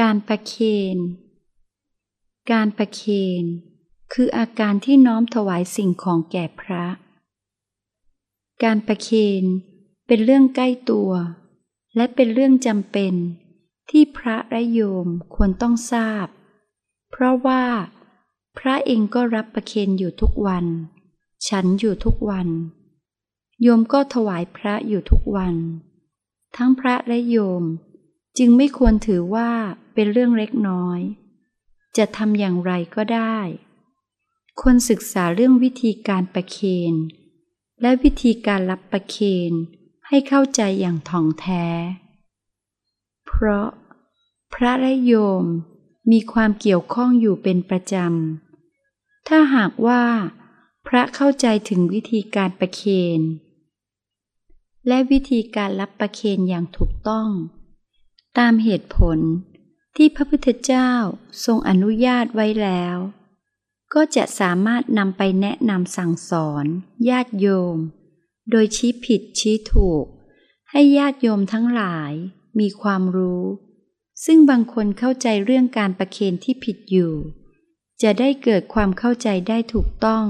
การประเคน การประเคน คืออาการที่น้อมถวายสิ่งของแก่พระ การประเคนเป็นเรื่องใกล้ตัว และเป็นเรื่องจำเป็นที่พระและโยมควรต้องทราบ เพราะว่า พระเองก็รับประเคนอยู่ทุกวัน ฉันอยู่ทุกวัน โยมก็ถวายพระอยู่ทุกวัน ทั้งพระและโยม จึงไม่ควรถือว่าเป็นเรื่องเล็กน้อย จะทำอย่างไรก็ได้ ควรศึกษาเรื่องวิธีการประเคน และวิธีการรับประเคนให้เข้าใจอย่างถ่องแท้ เพราะพระและโยมมีความเกี่ยวข้องอยู่เป็นประจำ ถ้าหากว่า พระเข้าใจถึงวิธีการประเคน และวิธีการรับประเคนอย่างถูกต้อง ตามเหตุผลที่พระพุทธเจ้าทรงอนุญาตไว้แล้ว ก็จะสามารถนำไปแนะนำสั่งสอนญาติโยม โดยชี้ผิดชี้ถูก ให้ญาติโยมทั้งหลายมีความรู้ ซึ่งบางคนเข้าใจเรื่องการประเคนที่ผิดอยู่ จะได้เกิดความเข้าใจได้ถูกต้อง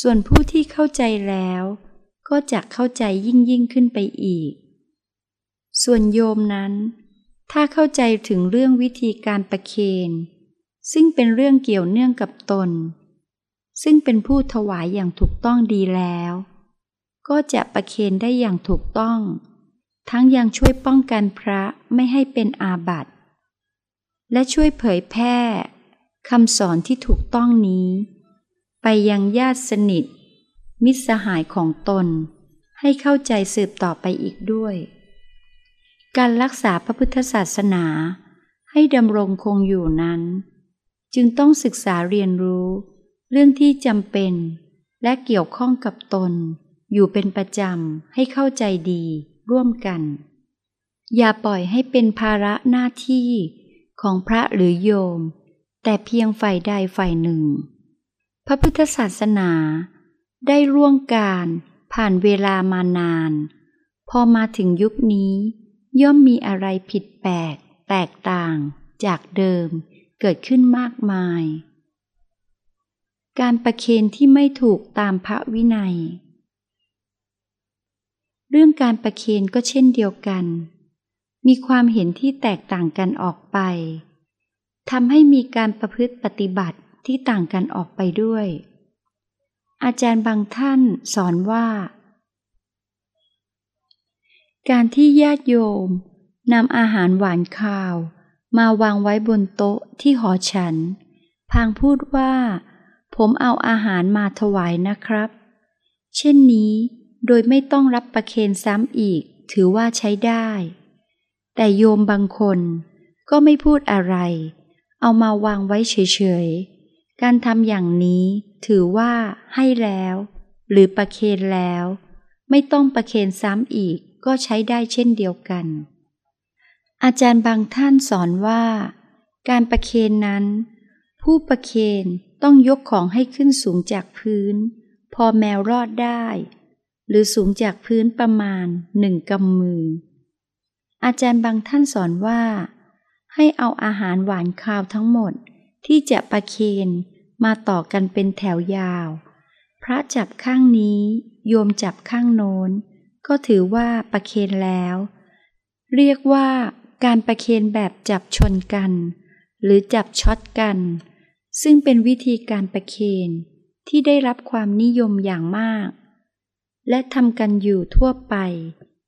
ส่วนผู้ที่เข้าใจแล้ว ก็จะเข้าใจยิ่งยิ่งขึ้นไปอีก ส่วนโยมนั้น ถ้าเข้าใจถึงเรื่องวิธีการประเคน ซึ่งเป็นเรื่องเกี่ยวเนื่องกับตน ซึ่งเป็นผู้ถวายอย่างถูกต้องดีแล้ว ก็จะประเคนได้อย่างถูกต้อง ทั้งยังช่วยป้องกันพระไม่ให้เป็นอาบัติและช่วยเผยแพร่คำสอนที่ถูกต้องนี้ ไปยังญาติสนิท มิตรสหายของตน ให้เข้าใจสืบต่อไปอีกด้วย การรักษาพระพุทธศาสนาให้ดำรงคงอยู่นั้น จึงต้องศึกษาเรียนรู้ เรื่องที่จำเป็น และเกี่ยวข้องกับตน อยู่เป็นประจำให้เข้าใจดีร่วมกัน อย่าปล่อยให้เป็นภาระหน้าที่ของพระหรือโยม แต่เพียงฝ่ายใดฝ่ายหนึ่ง พระพุทธศาสนาได้ร่วงการผ่านเวลามานาน พอมาถึงยุคนี้ ย่อมมีอะไรผิดแปลก แตกต่าง จากเดิม เกิดขึ้นมากมาย การประเคนที่ไม่ถูกตามพระวินัย เรื่องการประเคนก็เช่นเดียวกัน มีความเห็นที่แตกต่างกันออกไปทำให้มีการประพฤติปฏิบัติที่ต่างกันออกไปด้วย อาจารย์บางท่านสอนว่า การที่ญาติโยมนำอาหารหวานข้าว มาวางไว้บนโต๊ะที่หอฉัน พางพูดว่า ผมเอาอาหารมาถวายนะครับ เช่นนี้โดยไม่ต้องรับประเคนซ้ำอีกถือว่าใช้ได้ แต่โยมบางคนก็ไม่พูดอะไร เอามาวางไว้เฉยๆ การทำอย่างนี้ถือว่าให้แล้ว หรือประเคนแล้ว ไม่ต้องประเคนซ้ำอีก ก็ใช้ได้เช่นเดียวกัน อาจารย์บางท่านสอนว่า การประเคนนั้น ผู้ประเคนต้องยกของให้ขึ้นสูงจากพื้น พอแมวรอดได้ หรือสูงจากพื้นประมาณหนึ่งกำมือ อาจารย์บางท่านสอนว่า ให้เอาอาหารหวานคาวทั้งหมดที่จะประเคนมาต่อกันเป็นแถวยาว พระจับข้างนี้ โยมจับข้างโน้น ก็ถือว่าประเคนแล้ว เรียกว่าการประเคนแบบจับชนกัน หรือจับช็อตกัน ซึ่งเป็นวิธีการประเคนที่ได้รับความนิยมอย่างมาก และทำกันอยู่ทั่วไป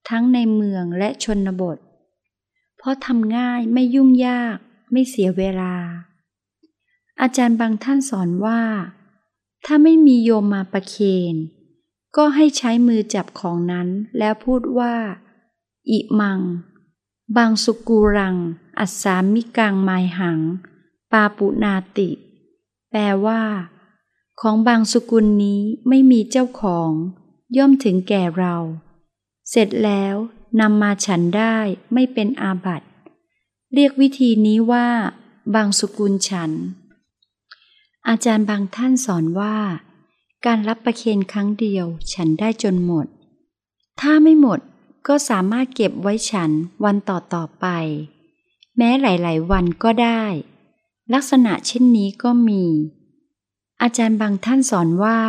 ทั้งในเมืองและชนบท เพราะทำง่ายไม่ยุ่งยากไม่เสียเวลา อาจารย์บางท่านสอนว่า ถ้าไม่มีโยมมาประเคน ก็ให้ใช้มือจับของนั้นแล้วพูดว่า อิมัง บางสุกูรัง อัศามิกังไมหัง ปาปุนาติ แปลว่า ของบางสุกุลนี้ไม่มีเจ้าของ ย่อมถึงแก่เรา เสร็จแล้วนำมาฉันได้ไม่เป็นอาบัติ เรียกวิธีนี้ว่า บางสุกุลฉัน อาจารย์บางท่านสอนว่า การรับประเคนครั้งเดียวฉันได้จนหมด ถ้าไม่หมดก็สามารถเก็บไว้ฉันวันต่อต่อไป แม้หลาย ๆ วันก็ได้ ลักษณะเช่นนี้ก็มี อาจารย์บางท่านสอนว่า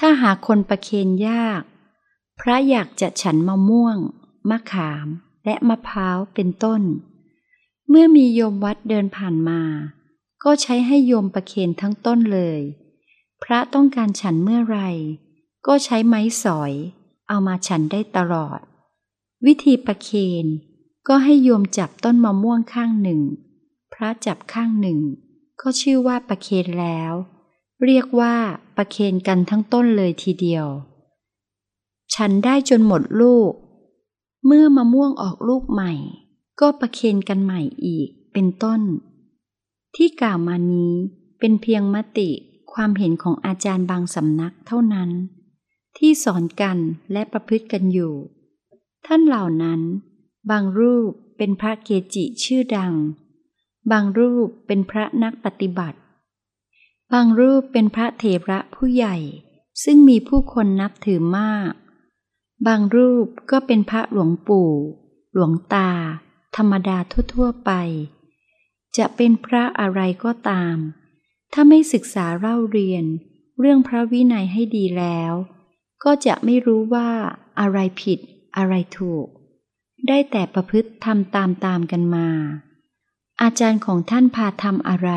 ถ้าหาคนประเคนยาก พระอยากจะฉันมะม่วง มะขามและมะพร้าวเป็นต้น เมื่อมีโยมวัดเดินผ่านมา ก็ใช้ให้โยมประเคนทั้งต้นเลย พระต้องการฉันเมื่อไรก็ใช้ไม้สอย เอามาฉันได้ตลอด วิธีประเคนก็ให้โยมจับต้นมะม่วงข้างหนึ่ง พระจับข้างหนึ่ง ก็ชื่อว่าประเคนแล้ว เรียกว่าประเคนกันทั้งต้นเลยทีเดียว ฉันได้จนหมดลูก เมื่อมะม่วงออกลูกใหม่ ก็ประเคนกันใหม่อีกเป็นต้น ที่กล่าวมานี้เป็นเพียงมติ ความเห็นของอาจารย์บางสำนักเท่านั้น ที่สอนกันและประพฤติกันอยู่ ท่านเหล่านั้น บางรูปเป็นพระเกจิชื่อดัง บางรูปเป็นพระนักปฏิบัติ บางรูปเป็นพระเถระผู้ใหญ่ ซึ่งมีผู้คนนับถือมาก บางรูปก็เป็นพระหลวงปู่ หลวงตา ธรรมดาทั่วๆไป จะเป็นพระอะไรก็ตาม ถ้าไม่ศึกษาเล่าเรียน เรื่องพระวินัยให้ดีแล้ว ก็จะไม่รู้ว่าอะไรผิดอะไรถูก ได้แต่ประพฤติทำตามตามกันมา อาจารย์ของท่านพาทำอะไร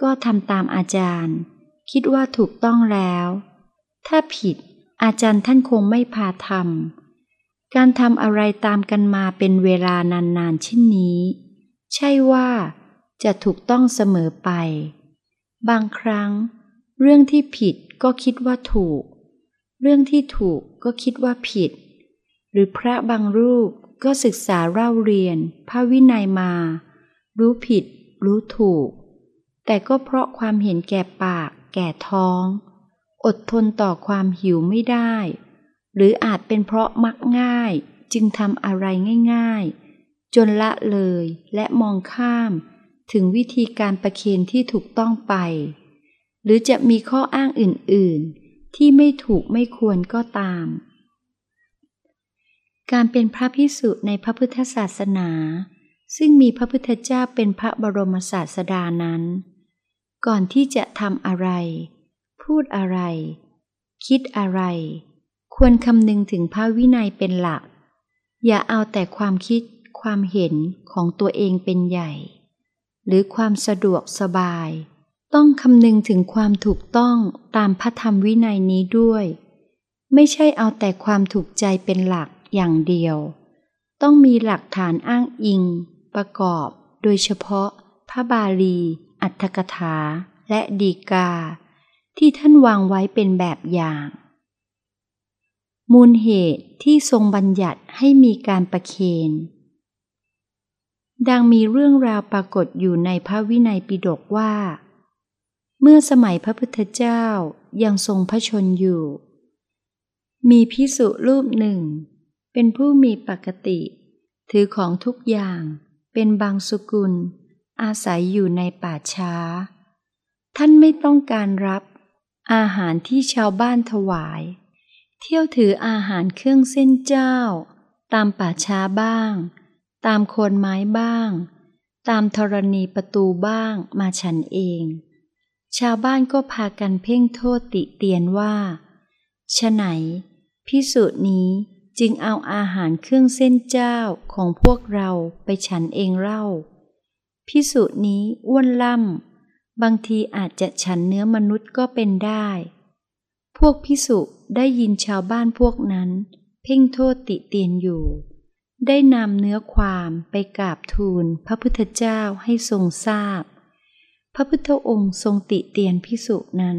ก็ทำตามอาจารย์ คิดว่าถูกต้องแล้ว ถ้าผิดอาจารย์ท่านคงไม่พาทำการทำอะไรตามกันมาเป็นเวลานานๆเช่นนี้ ใช่ว่าจะถูกต้องเสมอไป บางครั้ง เรื่องที่ผิดก็คิดว่าถูก เรื่องที่ถูกก็คิดว่าผิด หรือพระบางรูปก็ศึกษาเล่าเรียน พระวินัยมา รู้ผิด รู้ถูก แต่ก็เพราะความเห็นแก่ปาก แก่ท้อง อดทนต่อความหิวไม่ได้ หรืออาจเป็นเพราะมักง่ายจึงทำอะไรง่าย ๆ จนละเลยและมองข้าม ถึงวิธีการประเคนที่ถูกต้องไป หรือจะมีข้ออ้างอื่น ๆ ที่ไม่ถูกไม่ควรก็ตาม การเป็นพระพิสุในพระพุทธศาสนา ซึ่งมีพระพุทธเจ้าเป็นพระบรมศาสดานั้น ก่อนที่จะทำอะไร พูดอะไร คิดอะไร ควรคำนึงถึงพระวินัยเป็นหลัก อย่าเอาแต่ความคิดความเห็นของตัวเองเป็นใหญ่ หรือความสะดวกสบาย ต้องคำนึงถึงความถูกต้องตามพระธรรมวินัยนี้ด้วย ไม่ใช่เอาแต่ความถูกใจเป็นหลักอย่างเดียว ต้องมีหลักฐานอ้างอิง ประกอบ โดยเฉพาะ พระบาลี อัตถกถา และดีกา ที่ท่านวางไว้เป็นแบบอย่าง มูลเหตุที่ทรงบัญญัติให้มีการประเคน ดังมีเรื่องราวปรากฏอยู่ในพระวินัยปิฎกว่า เมื่อสมัยพระพุทธเจ้ายังทรงพระชนอยู่ มีพิสุรูปหนึ่ง เป็นผู้มีปกติ ถือของทุกอย่างเป็นบางสกุล อาศัยอยู่ในป่าช้า ท่านไม่ต้องการรับอาหารที่ชาวบ้านถวาย เที่ยวถืออาหารเครื่องเส้นเจ้า ตามป่าช้าบ้าง ตามโคนไม้บ้าง ตามธรณีประตูบ้างมาฉันเอง ชาวบ้านก็พากันเพ่งโทษติเตียนว่าฉไหนพิสุนี้จึงเอาอาหารเครื่องเส้นเจ้าของพวกเราไปฉันเองเล่า พิสุนี้อ้วนล่ำ บางทีอาจจะฉันเนื้อมนุษย์ก็เป็นได้ พวกพิสุได้ยินชาวบ้านพวกนั้น เพ่งโทษติเตียนอยู่ ได้นำเนื้อความไปกราบทูลพระพุทธเจ้าให้ทรงทราบ พระพุทธองค์ทรงติเตียนพิสุนั้น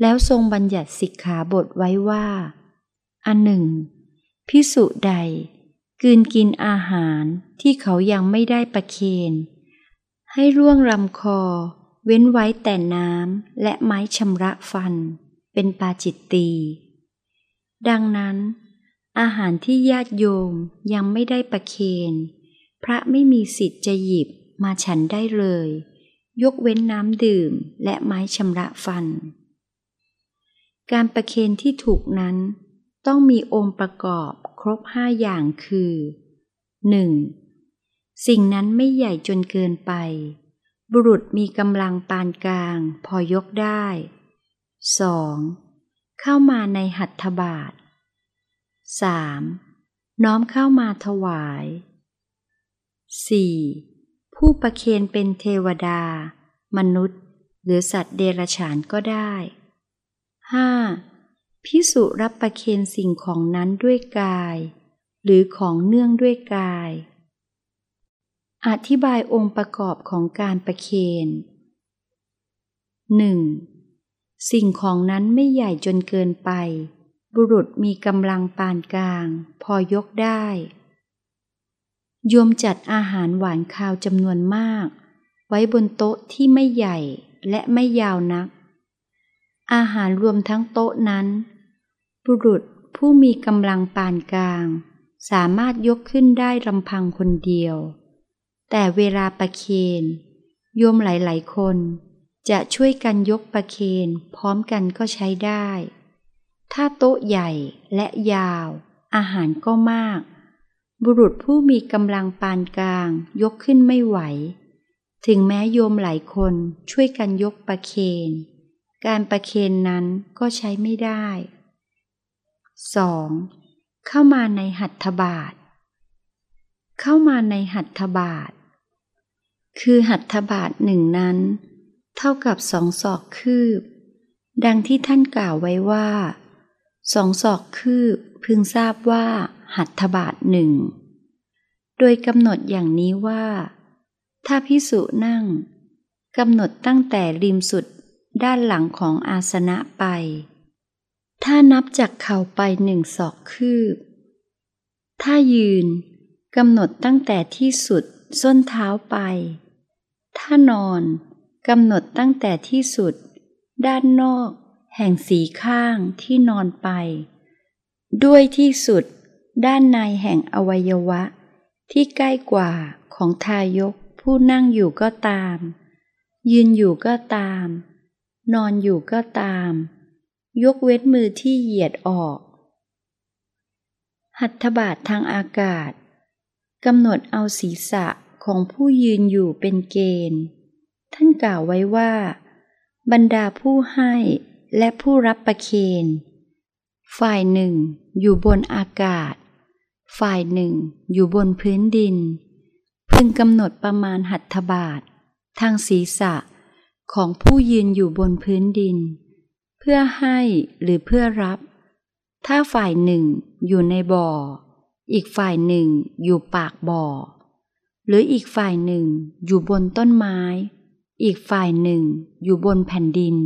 แล้วทรงบัญญัติสิกขาบทไว้ว่า อันหนึ่ง พิสุใดกืนกินอาหารที่เขายังไม่ได้ประเคนให้ร่วงลำคอ เว้นไว้แต่น้ำและไม้ชำระฟัน เป็นปาจิตตี ดังนั้น อาหารที่ญาติโยมยังไม่ได้ประเคนพระไม่มีสิทธิ์จะหยิบมาฉันได้เลย ยกเว้นน้ำดื่มและไม้ชำระฟัน การประเคนที่ถูกนั้น ต้องมีองค์ประกอบครบห้าอย่างคือ 1. สิ่งนั้นไม่ใหญ่จนเกินไป บุรุษมีกำลังปานกลางพอยกได้ 2. เข้ามาในหัตถบาท 3. น้อมเข้ามาถวาย 4. ผู้ประเคนเป็นเทวดา มนุษย์ หรือสัตว์เดรัจฉานก็ได้ 5. พิสุรับประเคนสิ่งของนั้นด้วยกาย หรือของเนื่องด้วยกาย อธิบายองค์ประกอบของการประเคน 1. สิ่งของนั้นไม่ใหญ่จนเกินไป บุรุษมีกำลังปานกลาง พอยกได้ โยมจัดอาหารหวานคาวจำนวนมาก ไว้บนโต๊ะที่ไม่ใหญ่และไม่ยาวนัก อาหารรวมทั้งโต๊ะนั้น บุรุษผู้มีกำลังปานกลาง สามารถยกขึ้นได้ลำพังคนเดียว แต่เวลาประเคนโยมหลายๆคนจะช่วยกันยกประเคนพร้อมกันก็ใช้ได้ ถ้าโต๊ะใหญ่และยาว อาหารก็มาก บุรุษผู้มีกำลังปานกลางยกขึ้นไม่ไหว ถึงแม้โยมหลายคนช่วยกันยกประเคน การประเคนนั้นก็ใช้ไม่ได้ 2. เข้ามาในหัตถบาท เข้ามาในหัตถบาท คือหัตถบาทหนึ่งนั้น เท่ากับสองศอกคืบ ดังที่ท่านกล่าวไว้ว่า สองศอกคืบพึงทราบว่า หัตถบาทหนึ่ง โดยกำหนดอย่างนี้ว่า ถ้าพิสุนั่งกำหนดตั้งแต่ริมสุดด้านหลังของอาสนะไป ถ้านับจากเข่าไปหนึ่งศอกคืบ ถ้ายืนกำหนดตั้งแต่ที่สุดส้นเท้าไป ถ้านอนกำหนดตั้งแต่ที่สุด ด้านนอก แห่งสีข้างที่นอนไป ด้วยที่สุดด้านในแห่งอวัยวะ ที่ใกล้กว่าของทายกผู้นั่งอยู่ก็ตาม ยืนอยู่ก็ตาม นอนอยู่ก็ตาม ยกเว้นมือที่เหยียดออก หัตถบาททางอากาศกำหนดเอาศีรษะของผู้ยืนอยู่เป็นเกณฑ์ ท่านกล่าวไว้ว่า บรรดาผู้ให้ และผู้รับประเคนฝ่ายหนึ่งอยู่บนอากาศ ฝ่ายหนึ่งอยู่บนพื้นดิน พึงกำหนดประมาณหัตถบาท ทางศีรษะของผู้ยืนอยู่บนพื้นดิน เพื่อให้หรือเพื่อรับ ถ้าฝ่ายหนึ่งอยู่ในบ่อ อีกฝ่ายหนึ่งอยู่ปากบ่อ หรืออีกฝ่ายหนึ่งอยู่บนต้นไม้ อีกฝ่ายหนึ่งอยู่บนแผ่นดิน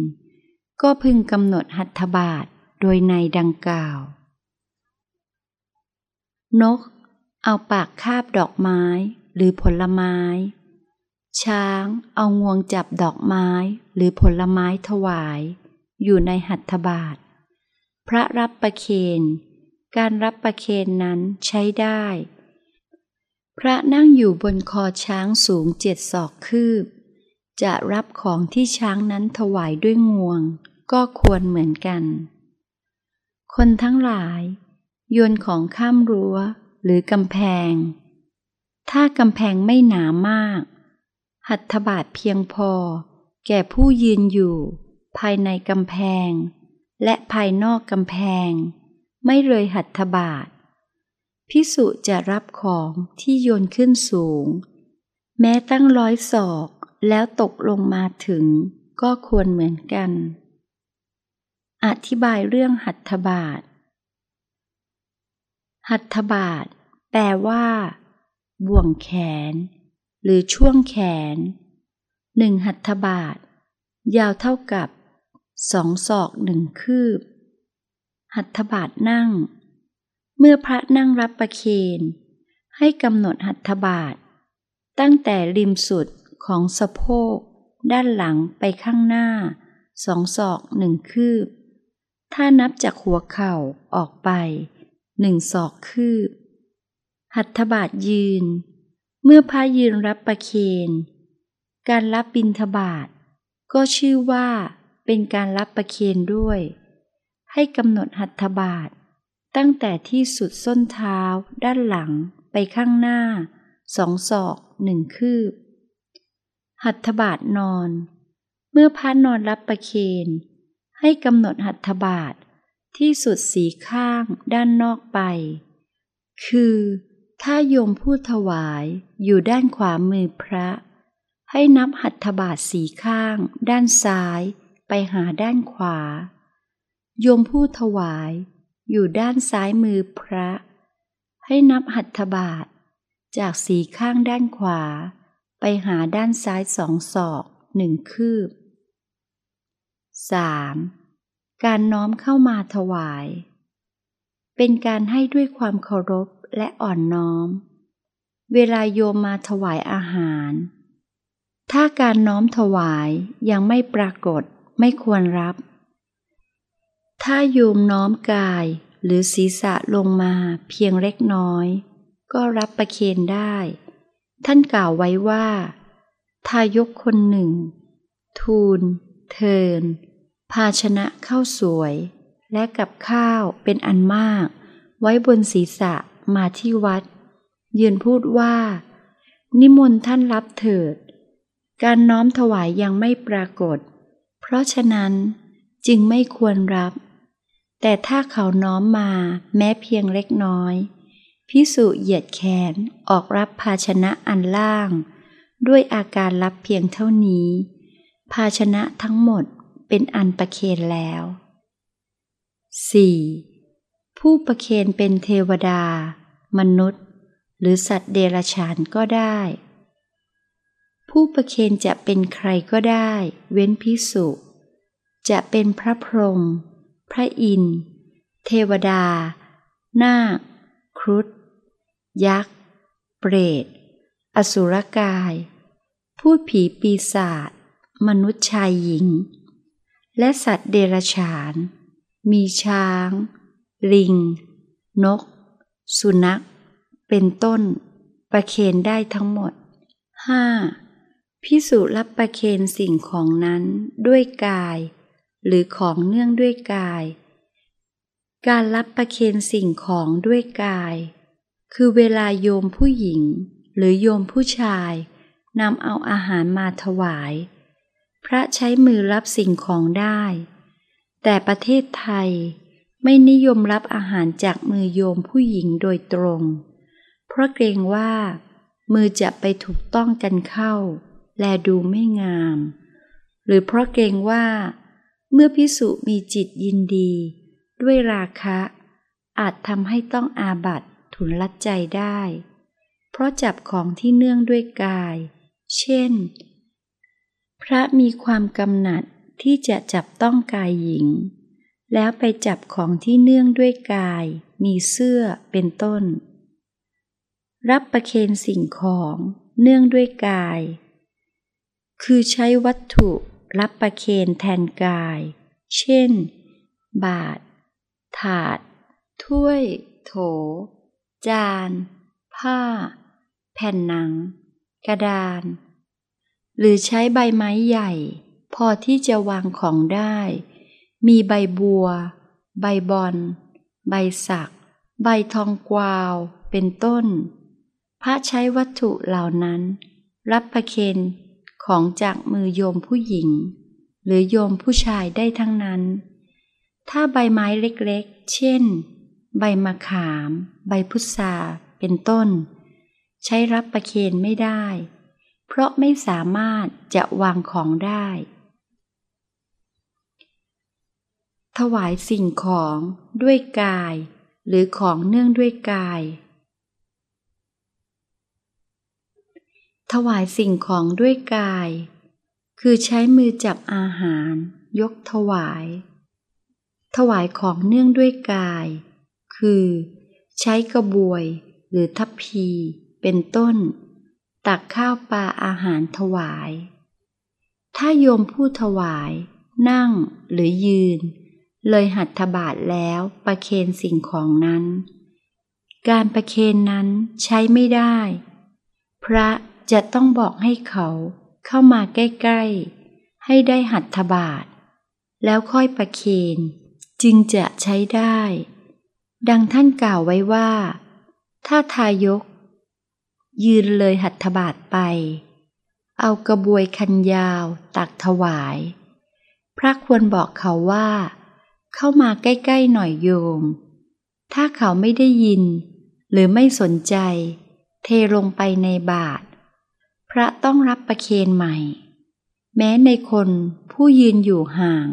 ก็พึงกำหนดหัตถบาทโดยในดังกล่าว นก เอาปากคาบดอกไม้หรือผลไม้ ช้างเอางวงจับดอกไม้หรือผลไม้ถวาย อยู่ในหัตถบาท พระรับประเคนการรับประเคนนั้นใช้ได้ พระนั่งอยู่บนคอช้างสูงเจ็ดศอกคืบ จะรับของที่ช้างนั้นถวายด้วยงวง ก็ควรเหมือนกัน คนทั้งหลาย โยนของข้ามรั้ว หรือกำแพง ถ้ากำแพงไม่หนามาก หัตถบาทเพียงพอ แก่ผู้ยืนอยู่ ภายในกำแพง และภายนอกกำแพง ไม่เลยหัตถบาทพิสุจะรับของที่โยนขึ้นสูง แม้ตั้งร้อยศอก แล้วตกลงมาถึงก็ควรเหมือนกัน อธิบายเรื่องหัตถบาท หัตถบาท แปลว่า บ่วงแขน หรือช่วงแขน หนึ่งหัตถบาท ยาวเท่ากับสองศอกหนึ่งคืบ หัตถบาทนั่ง เมื่อพระนั่งรับประเคน ให้กำหนดหัตถบาท ตั้งแต่ริมสุด ของสะโพก ด้านหลังไปข้างหน้า สองศอกหนึ่งคืบ ถ้านับจากหัวเข่าออกไปหนึ่งศอกคืบ หัตถบาทยืน เมื่อพระยืนรับประเคน การรับบิณฑบาตก็ชื่อว่าเป็นการรับประเคนด้วย ให้กำหนดหัตถบาท ตั้งแต่ที่สุดส้นเท้าด้านหลังไปข้างหน้าสองศอกหนึ่งคืบ หัตถบาทนอน เมื่อพระนอนรับประเคนให้กำหนดหัตถบาทที่สุดสีข้างด้านนอกไป คือถ้าโยมผู้ถวายอยู่ด้านขวามือพระ ให้นับหัตถบาทสีข้าง ด้านซ้ายไปหาด้านขวา โยมผู้ถวายอยู่ด้านซ้ายมือพระ ให้นับหัตถบาทจากสีข้างด้านขวา ไปหาด้านซ้ายสองศอกหนึ่งคืบ 3. การน้อมเข้ามาถวาย เป็นการให้ด้วยความเคารพและอ่อนน้อม เวลาโยมมาถวายอาหาร ถ้าการน้อมถวายยังไม่ปรากฏไม่ควรรับ ถ้าโยมน้อมกายหรือศีรษะลงมาเพียงเล็กน้อย ก็รับประเคนได้ ท่านกล่าวไว้ว่า ทายกคนหนึ่ง ทูล เทิน ภาชนะข้าวสวย และกับข้าวเป็นอันมาก ไว้บนศีรษะมาที่วัด ยืนพูดว่า นิมนต์ท่านรับเถิด การน้อมถวายยังไม่ปรากฏ เพราะฉะนั้นจึงไม่ควรรับ แต่ถ้าเขาน้อมมาแม้เพียงเล็กน้อย พิสุเหยียดแขนออกรับภาชนะอันล่าง ด้วยอาการรับเพียงเท่านี้ ภาชนะทั้งหมดเป็นอันประเคนแล้ว 4. ผู้ประเคนเป็นเทวดา มนุษย์ หรือสัตว์เดรัจฉานก็ได้ ผู้ประเคนจะเป็นใครก็ได้ เว้นพิสุ จะเป็นพระพรหมพระอินทร์เทวดา นาค ครุฑยักษ์ เปรต อสุรกาย พูดผีปีศาจ มนุษย์ชายหญิง และสัตว์เดรัจฉาน มีช้าง ลิง นก สุนัข เป็นต้น ประเคนได้ทั้งหมด 5. พิสุรับประเคนสิ่งของนั้นด้วยกาย หรือของเนื่องด้วยกาย การรับประเคนสิ่งของด้วยกาย คือเวลาโยมผู้หญิง หรือโยมผู้ชายนำเอาอาหารมาถวาย พระใช้มือรับสิ่งของได้ แต่ประเทศไทยไม่นิยมรับอาหารจากมือโยมผู้หญิงโดยตรง เพราะเกรงว่า มือจะไปถูกต้องกันเข้า และดูไม่งาม หรือเพราะเกรงว่า เมื่อพิสุมีจิตยินดี ด้วยราคะ อาจทำให้ต้องอาบัตทุนลัดใจได้ เพราะจับของที่เนื่องด้วยกาย เช่น พระมีความกำหนัดที่จะจับต้องกายหญิง แล้วไปจับของที่เนื่องด้วยกาย มีเสื้อเป็นต้น รับประเคนสิ่งของเนื่องด้วยกาย คือใช้วัตถุรับประเคนแทนกาย เช่น บาท ถาด ถ้วย โถ จาน ผ้า แผ่นหนัง กระดาน หรือใช้ใบไม้ใหญ่ พอที่จะวางของได้ มีใบบัว ใบบอน ใบสัก ใบทองกวาว เป็นต้น พระใช้วัตถุเหล่านั้น รับประเคนของจากมือโยมผู้หญิง หรือโยมผู้ชายได้ทั้งนั้น ถ้าใบไม้เล็กๆ เช่น ใบมะขาม ใบพุทราเป็นต้น ใช้รับประเคนไม่ได้ เพราะไม่สามารถจะวางของได้ ถวายสิ่งของด้วยกาย หรือของเนื่องด้วยกาย ถวายสิ่งของด้วยกาย คือใช้มือจับอาหาร ยกถวาย ถวายของเนื่องด้วยกาย คือ ใช้กระบวยหรือทัพพี เป็นต้น ตักข้าวปลาอาหารถวาย ถ้าโยมผู้ถวาย นั่งหรือยืน เลยหัตถบาทแล้วประเคนสิ่งของนั้น การประเคนนั้นใช้ไม่ได้ พระจะต้องบอกให้เขาเข้ามาใกล้ ๆ ให้ได้หัตถบาท แล้วค่อยประเคน จึงจะใช้ได้ ดังท่านกล่าวไว้ว่า ถ้าทายก ยืนเลยหัตถบาทไป เอากระบวยคันยาวตักถวาย พระควรบอกเขาว่า เข้ามาใกล้ๆหน่อยโยม ถ้าเขาไม่ได้ยิน หรือไม่สนใจ เทลงไปในบาท พระต้องรับประเคนใหม่ แม้ในคนผู้ยืนอยู่ห่าง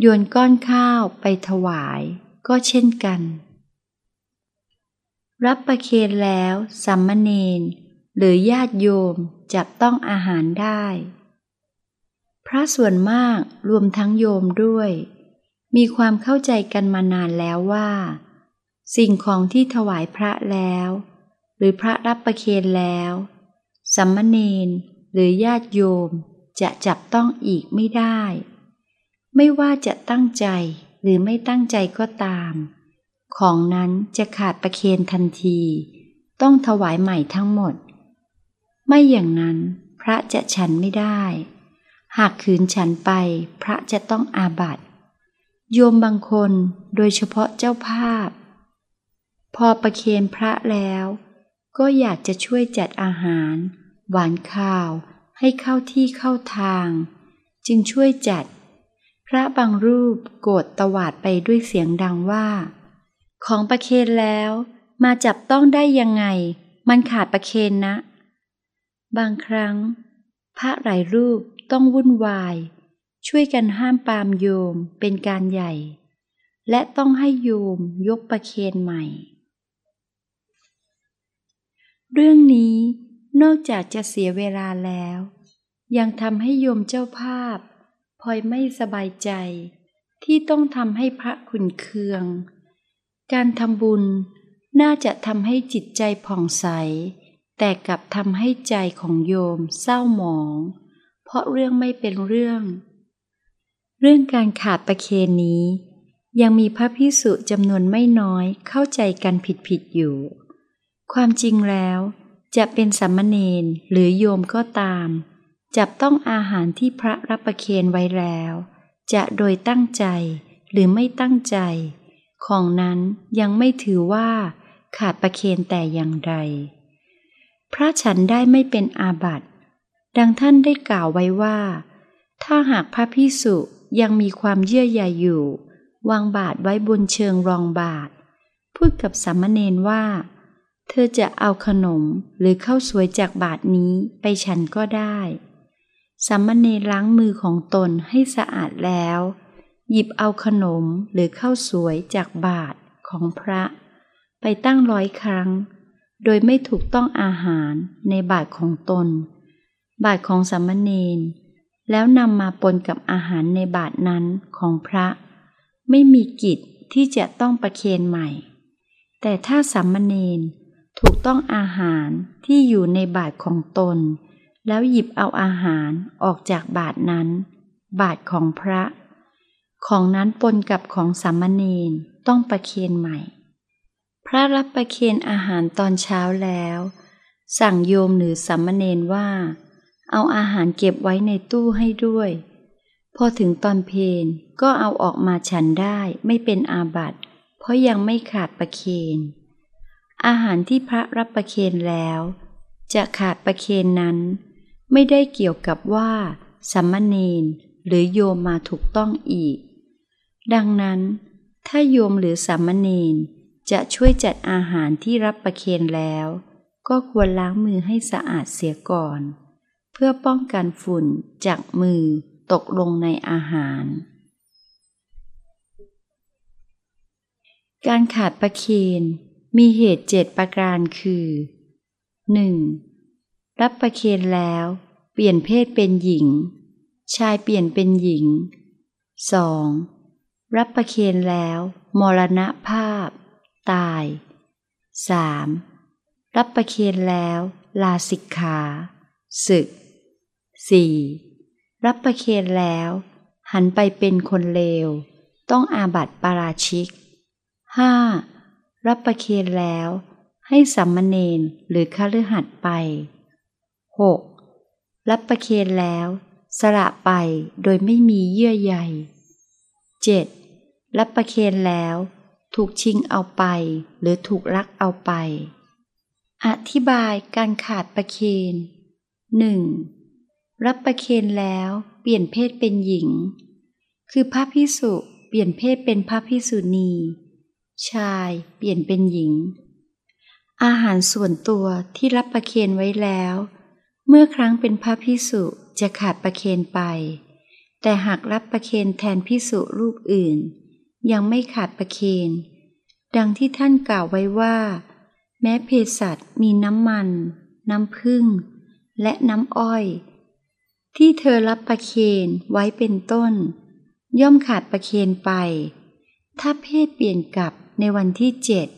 โยนก้อนข้าวไปถวายก็เช่นกัน รับประเคนแล้วสัมมเนนหรือญาติโยมจับต้องอาหารได้ พระส่วนมากรวมทั้งโยมด้วย มีความเข้าใจกันมานานแล้วว่า สิ่งของที่ถวายพระแล้ว หรือพระรับประเคนแล้วสัมมเนนหรือญาติโยมจะจับต้องอีกไม่ได้ ไม่ว่าจะตั้งใจหรือไม่ตั้งใจก็ตาม ของนั้นจะขาดประเคนทันที ต้องถวายใหม่ทั้งหมด ไม่อย่างนั้นพระจะฉันไม่ได้ หากขืนฉันไปพระจะต้องอาบัติโยมบางคนโดยเฉพาะเจ้าภาพ พอประเคนพระแล้ว ก็อยากจะช่วยจัดอาหาร หวานข้าว ให้เข้าที่เข้าทาง จึงช่วยจัด ระบางรูปโกรธตวาดไปด้วยเสียงดังว่า ของประเคนแล้วมาจับต้องได้ยังไง มันขาดประเคนนะ บางครั้ง พระหลายรูปต้องวุ่นวาย ช่วยกันห้ามปามโยมเป็นการใหญ่ และต้องให้โยมยกประเคนใหม่ เรื่องนี้นอกจากจะเสียเวลาแล้ว ยังทำให้โยมเจ้าภาพ พลอยไม่สบายใจ ที่ต้องทำให้พระขุนเคือง การทำบุญน่าจะทำให้จิตใจผ่องใส แต่กลับทำให้ใจของโยมเศร้าหมอง เพราะเรื่องไม่เป็นเรื่อง เรื่องการขาดประเคนนี้ ยังมีพระพิสุจำนวนไม่น้อยเข้าใจกันผิดๆอยู่ ความจริงแล้วจะเป็นสัมมเนนหรือโยมก็ตาม จับต้องอาหารที่พระรับประเคนไว้แล้ว จะโดยตั้งใจหรือไม่ตั้งใจ ของนั้นยังไม่ถือว่า ขาดประเคนแต่อย่างใด พระฉันได้ไม่เป็นอาบัติ ดังท่านได้กล่าวไว้ว่า ถ้าหากพระพิสุยังมีความเยื่อใยอยู่ วางบาทไว้บนเชิงรองบาท พูดกับสัมมเนนว่า เธอจะเอาขนมหรือข้าวสวยจากบาทนี้ไปฉันก็ได้ สัมมเนล้างมือของตนให้สะอาดแล้ว หยิบเอาขนมหรือข้าวสวยจากบาทของพระ ไปตั้งร้อยครั้ง โดยไม่ถูกต้องอาหารในบาทของตน บาทของสัมเนนแล้วนำมาปนกับอาหารในบาทนั้นของพระ ไม่มีกิจที่จะต้องประเคนใหม่ แต่ถ้าสัมเนนถูกต้องอาหารที่อยู่ในบาทของตน แล้วหยิบเอาอาหารออกจากบาทนั้น บาทของพระ ของนั้นปนกับของสามเณรต้องประเคนใหม่ พระรับประเคนอาหารตอนเช้าแล้ว สั่งโยมหรือสามเณรว่า เอาอาหารเก็บไว้ในตู้ให้ด้วย พอถึงตอนเพนก็เอาออกมาฉันได้ไม่เป็นอาบัติ เพราะยังไม่ขาดประเคนอาหารที่พระรับประเคนแล้ว จะขาดประเคนนั้น ไม่ได้เกี่ยวกับว่าสัมมเนนหรือโยมมาถูกต้องอีก ดังนั้น ถ้าโยมหรือสัมมเนนจะช่วยจัดอาหารที่รับประเคนแล้ว ก็ควรล้างมือให้สะอาดเสียก่อน เพื่อป้องกันฝุ่นจากมือตกลงในอาหาร การขาดประเคนมีเหตุเจ็ดประการคือ 1. รับประเคนแล้ว เปลี่ยนเพศเป็นหญิง ชายเปลี่ยนเป็นหญิง 2. รับประเคนแล้ว มรณภาพ ตาย 3. รับประเคนแล้ว ลาสิกขาศึก 4. รับประเคนแล้ว หันไปเป็นคนเลว ต้องอาบัติปาราชิก 5. รับประเคนแล้ว ให้สัมมเนนหรือคฤหัสไป 6. รับประเคนแล้ว สละไปโดยไม่มีเยื่อใย 7. รับประเคนแล้ว ถูกชิงเอาไป หรือถูกลักเอาไป อธิบายการขาดประเคนหนึ่งรับประเคนแล้วเปลี่ยนเพศเป็นหญิง คือพระพิสุเปลี่ยนเพศเป็นพระพิสุณี ชายเปลี่ยนเป็นหญิงอาหารส่วนตัวที่รับประเคนไว้แล้ว เมื่อครั้งเป็นพระพิสุจะขาดประเคนไป แต่หากรับประเคนแทนพิสุรูปอื่น ยังไม่ขาดประเคนดังที่ท่านกล่าวไว้ว่า แม้เภสัชมีน้ำมัน น้ำผึ้งและน้ำอ้อย ที่เธอรับประเคนไว้เป็นต้น ย่อมขาดประเคนไป ถ้าเพศเปลี่ยนกลับในวันที่เจ็ด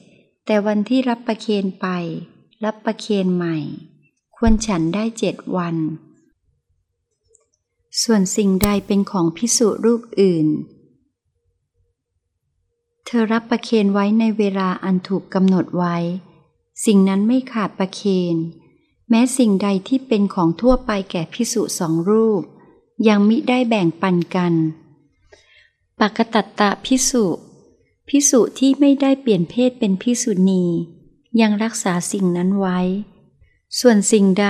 แต่วันที่รับประเคนไป รับประเคนใหม่ ควรฉันได้เจ็ดวัน ส่วนสิ่งใดเป็นของพิสุรูปอื่น เธอรับประเคนไว้ในเวลาอันถูกกำหนดไว้ สิ่งนั้นไม่ขาดประเคนแม้สิ่งใดที่เป็นของทั่วไปแก่พิสุสองรูป ยังมิได้แบ่งปันกัน ปกตัตตะพิสุพิสุที่ไม่ได้เปลี่ยนเพศเป็นพิสุณี ยังรักษาสิ่งนั้นไว้ ส่วนสิ่งใด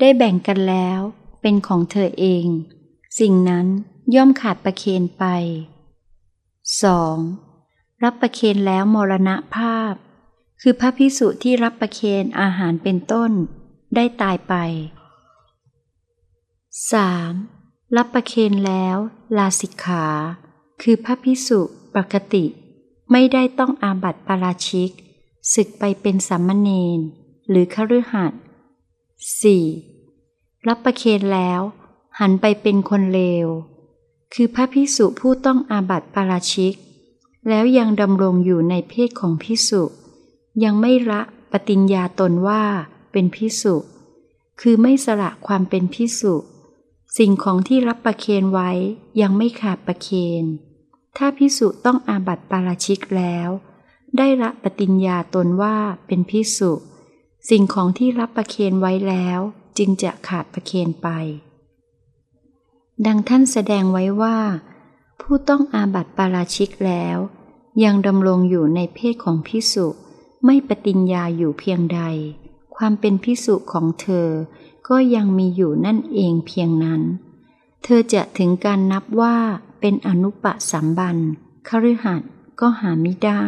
ได้แบ่งกันแล้วเป็นของเธอเอง สิ่งนั้นย่อมขาดประเคนไป 2. รับประเคนแล้วมรณะภาพ คือพระพิสุที่รับประเคนอาหารเป็นต้นได้ตายไป 3. รับประเคนแล้วลาสิกขา คือพระพิสุปกติ ไม่ได้ต้องอาบัติปาราชิกศึกไปเป็นสัมมเนน หรือคฤหัสถ์ 4. รับประเคนแล้ว หันไปเป็นคนเลว คือพระพิสุผู้ต้องอาบัติปาราชิก แล้วยังดำรงอยู่ในเพศของพิสุ ยังไม่ละปฏิญญาตนว่าเป็นพิสุ คือไม่สละความเป็นพิสุ สิ่งของที่รับประเคนไว้ยังไม่ขาดประเคน ถ้าพิสุต้องอาบัติปาราชิกแล้ว ได้ละปฏิญญาตนว่าเป็นพิสุ สิ่งของที่รับประเคนไว้แล้วจึงจะขาดประเคนไป ดังท่านแสดงไว้ว่า ผู้ต้องอาบัติปาราชิกแล้ว ยังดำรงอยู่ในเพศของพิสุไม่ปฏิญญาอยู่เพียงใด ความเป็นพิสุของเธอ ก็ยังมีอยู่นั่นเองเพียงนั้น เธอจะถึงการนับว่าเป็นอนุปสัมบันคฤหัสก็หาไม่ได้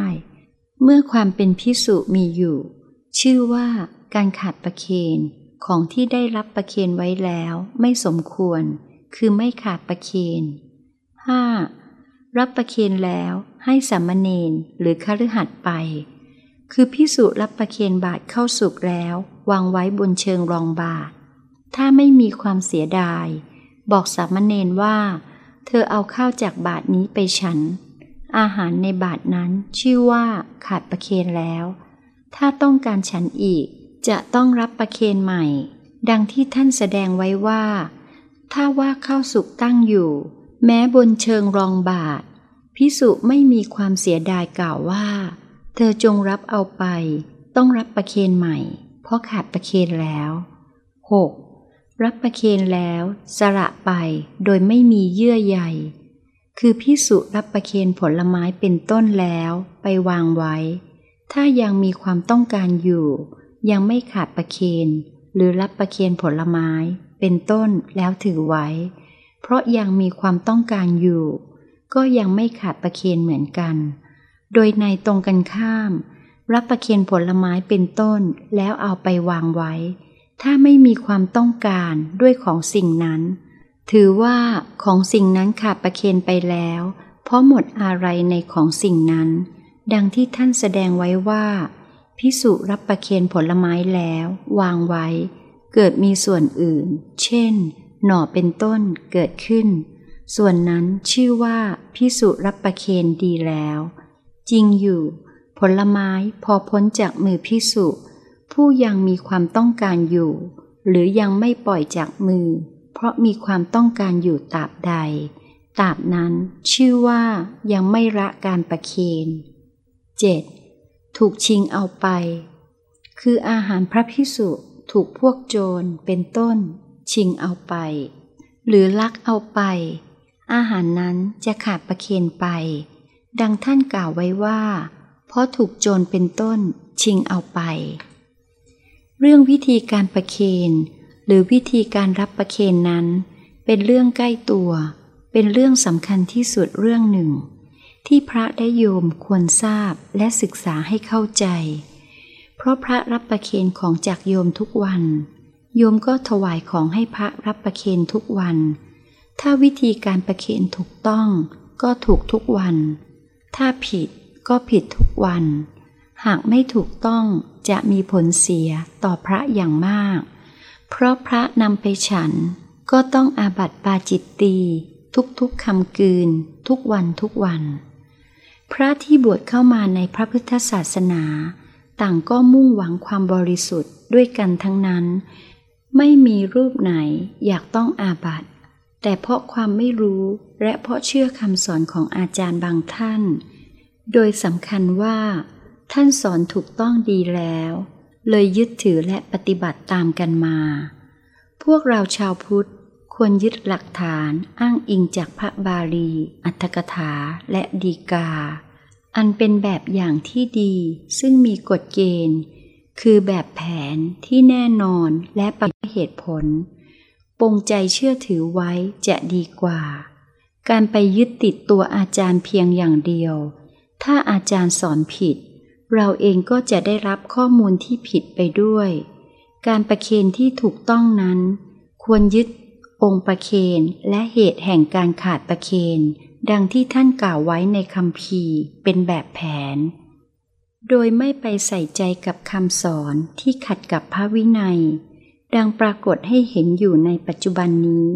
เมื่อความเป็นพิสุมีอยู่ ชื่อว่าการขาดประเคนของที่ได้รับประเคนไว้แล้วไม่สมควร คือไม่ขาดประเคน 5. รับประเคนแล้วให้สามเณรหรือคฤหัสไป คือพิสุรับประเคนบาทเข้าสุกแล้ว วางไว้บนเชิงรองบาท ถ้าไม่มีความเสียดาย บอกสามเณรว่า เธอเอาข้าวจากบาทนี้ไปฉัน อาหารในบาทนั้นชื่อว่าขาดประเคนแล้ว ถ้าต้องการฉันอีก จะต้องรับประเคนใหม่ ดังที่ท่านแสดงไว้ว่า ถ้าว่าเข้าสุกตั้งอยู่ แม้บนเชิงรองบาทพิสุไม่มีความเสียดายกล่าวว่า เธอจงรับเอาไป ต้องรับประเคนใหม่ เพราะขาดประเคนแล้ว 6. รับประเคนแล้วสละไปโดยไม่มีเยื่อใยคือพิสุรับประเคนผลไม้เป็นต้นแล้ว ไปวางไว้ ถ้ายังมีความต้องการอยู่ ยังไม่ขาดประเคนหรือรับประเคนผลไม้ เป็นต้นแล้วถือไว้ เพราะยังมีความต้องการอยู่ ก็ยังไม่ขาดประเคนเหมือนกัน โดยในตรงกันข้าม รับประเคนผลไม้เป็นต้นแล้วเอาไปวางไว้ ถ้าไม่มีความต้องการด้วยของสิ่งนั้น ถือว่าของสิ่งนั้นขาดประเคนไปแล้ว เพราะหมดอะไรในของสิ่งนั้น ดังที่ท่านแสดงไว้ว่า พิสุรับประเคียนผลไม้แล้ว วางไว้ เกิดมีส่วนอื่น เช่น หน่อเป็นต้นเกิดขึ้น ส่วนนั้นชื่อว่าพิสุรับประเคนดีแล้ว จริงอยู่ ผลไม้พอพ้นจากมือพิสุผู้ยังมีความต้องการอยู่ หรือยังไม่ปล่อยจากมือ เพราะมีความต้องการอยู่ตราบใดตราบนั้นชื่อว่ายังไม่ละการประเคน 7. ถูกชิงเอาไป คืออาหารพระพิสุถูกพวกโจรเป็นต้น ชิงเอาไป หรือลักเอาไป อาหารนั้นจะขาดประเคนไป ดังท่านกล่าวไว้ว่า เพราะถูกโจรเป็นต้น ชิงเอาไป เรื่องวิธีการประเคนหรือวิธีการรับประเคนนั้น เป็นเรื่องใกล้ตัว เป็นเรื่องสำคัญที่สุดเรื่องหนึ่ง ที่พระได้โยมควรทราบและศึกษาให้เข้าใจ เพราะพระรับประเคนของจากโยมทุกวัน โยมก็ถวายของให้พระรับประเคนทุกวัน ถ้าวิธีการประเคนถูกต้องก็ถูกทุกวัน ถ้าผิดก็ผิดทุกวัน หากไม่ถูกต้องจะมีผลเสียต่อพระอย่างมาก เพราะพระนำไปฉันก็ต้องอาบัติปาจิตตีทุกๆคำกืน ทุกวันทุกวัน พระที่บวชเข้ามาในพระพุทธศาสนา ต่างก็มุ่งหวังความบริสุทธิ์ด้วยกันทั้งนั้น ไม่มีรูปไหนอยากต้องอาบัติแต่เพราะความไม่รู้และเพราะเชื่อคำสอนของอาจารย์บางท่าน โดยสำคัญว่า ท่านสอนถูกต้องดีแล้ว เลยยึดถือและปฏิบัติตามกันมา พวกเราชาวพุทธ ควรยึดหลักฐานอ้างอิงจากพระบาลี อัตถกถาและดีกา อันเป็นแบบอย่างที่ดีซึ่งมีกฎเกณฑ์ คือแบบแผนที่แน่นอนและประเหตุผล ปงใจเชื่อถือไว้จะดีกว่า การไปยึดติดตัวอาจารย์เพียงอย่างเดียว ถ้าอาจารย์สอนผิด เราเองก็จะได้รับข้อมูลที่ผิดไปด้วย การประเคนที่ถูกต้องนั้น ควรยึด องค์ประเคนและเหตุแห่งการขาดประเคนดังที่ท่านกล่าวไว้ในคำพีเป็นแบบแผน โดยไม่ไปใส่ใจกับคำสอนที่ขัดกับพระวินัย ดังปรากฏให้เห็นอยู่ในปัจจุบันนี้